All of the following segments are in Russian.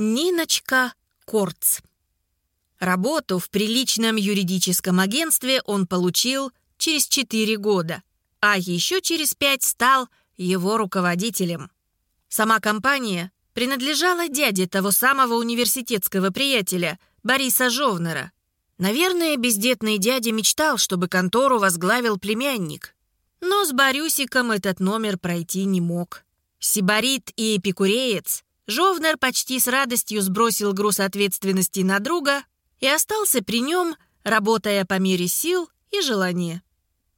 Ниночка Корц. Работу в приличном юридическом агентстве он получил через 4 года, а еще через 5 стал его руководителем. Сама компания принадлежала дяде того самого университетского приятеля Бориса Жовнера. Наверное, бездетный дядя мечтал, чтобы контору возглавил племянник. Но с Борюсиком этот номер пройти не мог. Сибарит и эпикуреец, Жовнер почти с радостью сбросил груз ответственности на друга и остался при нем, работая по мере сил и желания.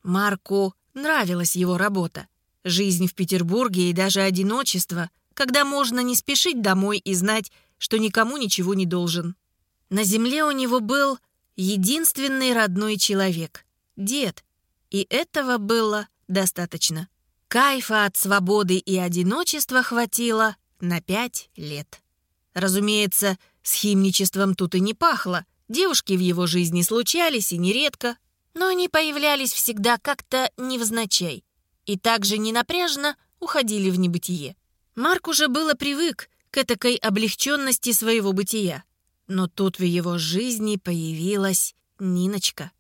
Марку нравилась его работа. Жизнь в Петербурге и даже одиночество, когда можно не спешить домой и знать, что никому ничего не должен. На земле у него был единственный родной человек — дед, и этого было достаточно. Кайфа от свободы и одиночества хватило на пять лет. Разумеется, с химничеством тут и не пахло. Девушки в его жизни случались и нередко, но они появлялись всегда как-то невзначай и также ненапряжно уходили в небытие. Марк уже было привык к этакой облегченности своего бытия. Но тут в его жизни появилась Ниночка.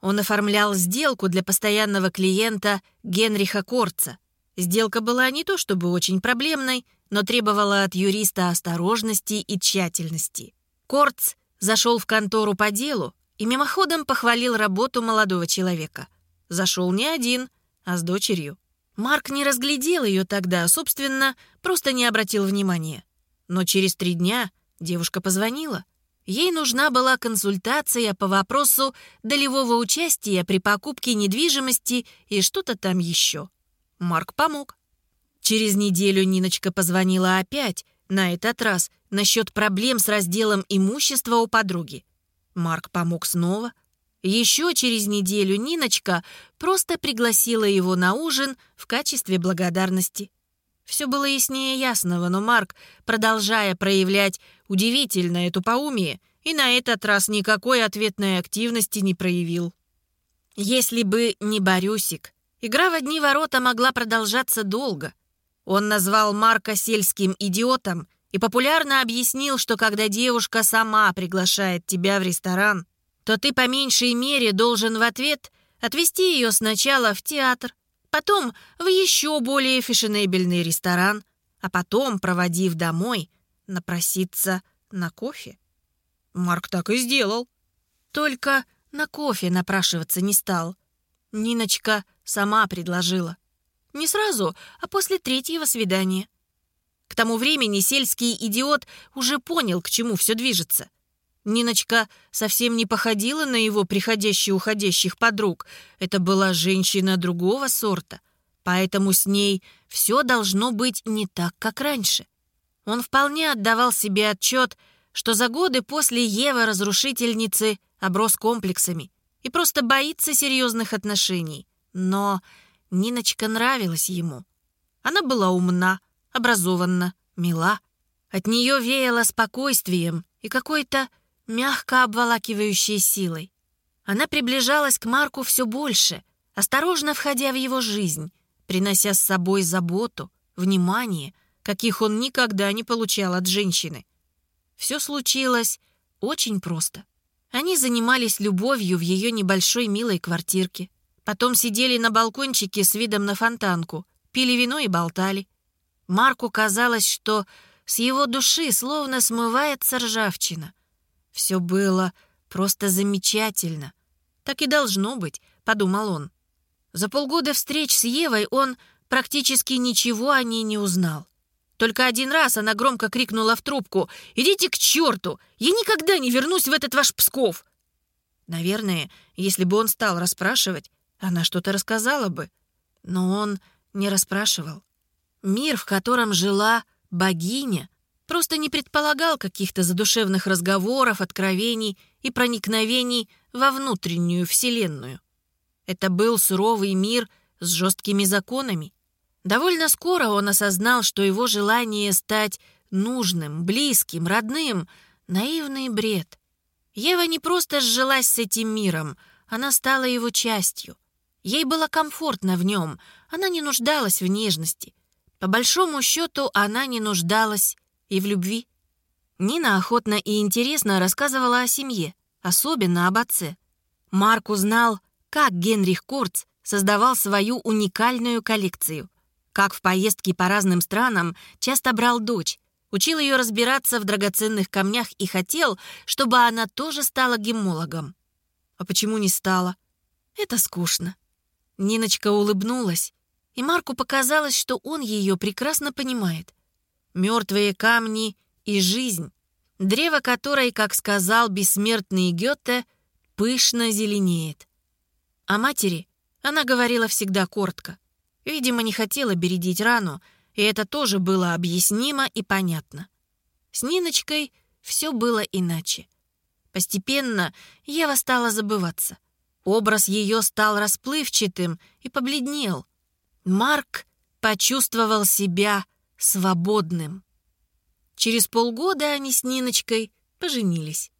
Он оформлял сделку для постоянного клиента Генриха Корца. Сделка была не то чтобы очень проблемной, но требовала от юриста осторожности и тщательности. Корц зашел в контору по делу и мимоходом похвалил работу молодого человека. Зашел не один, а с дочерью. Марк не разглядел ее тогда, собственно, просто не обратил внимания. Но через три дня девушка позвонила. Ей нужна была консультация по вопросу долевого участия при покупке недвижимости и что-то там еще. Марк помог. Через неделю Ниночка позвонила опять, на этот раз насчет проблем с разделом имущества у подруги. Марк помог снова. Еще через неделю Ниночка просто пригласила его на ужин в качестве благодарности. Все было яснее ясного, но Марк, продолжая проявлять удивительное тупоумие, и на этот раз никакой ответной активности не проявил. Если бы не Борюсик, игра в одни ворота могла продолжаться долго. Он назвал Марка сельским идиотом и популярно объяснил, что когда девушка сама приглашает тебя в ресторан, то ты по меньшей мере должен в ответ отвезти ее сначала в театр, потом в еще более фешенебельный ресторан, а потом, проводив домой, напроситься на кофе. Марк так и сделал. Только на кофе напрашиваться не стал. Ниночка сама предложила. Не сразу, а после третьего свидания. К тому времени сельский идиот уже понял, к чему все движется. Ниночка совсем не походила на его приходящих-уходящих подруг. Это была женщина другого сорта, поэтому с ней все должно быть не так, как раньше. Он вполне отдавал себе отчет, что за годы после Евы-разрушительницы оброс комплексами и просто боится серьезных отношений. Но Ниночка нравилась ему. Она была умна, образованна, мила. От нее веяло спокойствием и какой-то мягко обволакивающей силой. Она приближалась к Марку все больше, осторожно входя в его жизнь, принося с собой заботу, внимание, каких он никогда не получал от женщины. Все случилось очень просто. Они занимались любовью в ее небольшой милой квартирке. Потом сидели на балкончике с видом на фонтанку, пили вино и болтали. Марку казалось, что с его души словно смывается ржавчина. Все было просто замечательно. Так и должно быть, подумал он. За полгода встреч с Евой он практически ничего о ней не узнал. Только один раз она громко крикнула в трубку «Идите к черту! Я никогда не вернусь в этот ваш Псков!» Наверное, если бы он стал расспрашивать, она что-то рассказала бы. Но он не расспрашивал. Мир, в котором жила богиня, просто не предполагал каких-то задушевных разговоров, откровений и проникновений во внутреннюю вселенную. Это был суровый мир с жесткими законами. Довольно скоро он осознал, что его желание стать нужным, близким, родным — наивный бред. Ева не просто сжилась с этим миром, она стала его частью. Ей было комфортно в нем, она не нуждалась в нежности, по большому счету, она не нуждалась и в любви. Нина охотно и интересно рассказывала о семье, особенно об отце. Марк узнал, как Генрих Курц создавал свою уникальную коллекцию, как в поездке по разным странам часто брал дочь, учил ее разбираться в драгоценных камнях и хотел, чтобы она тоже стала гемологом. А почему не стала? Это скучно. Ниночка улыбнулась, и Марку показалось, что он ее прекрасно понимает. Мертвые камни и жизнь, древо которой, как сказал бессмертный Гёте, пышно зеленеет. О матери она говорила всегда коротко. Видимо, не хотела бередить рану, и это тоже было объяснимо и понятно. С Ниночкой все было иначе. Постепенно Ева стала забываться. Образ ее стал расплывчатым и побледнел. Марк почувствовал себя свободным. Через полгода они с Ниночкой поженились.